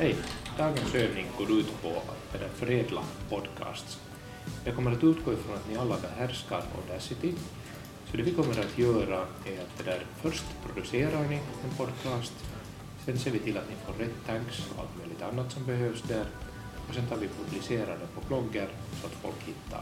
Hej! Dagens övning går ut på att förädla podcasts. Jag kommer att utgå ifrån att ni alla behärskar Audacity. Så det vi kommer att göra är att det där, först producerar ni en podcast, sen ser vi till att ni får rätt tags och allt möjligt annat som behövs där och sen tar vi publicerar den på bloggar så att folk hittar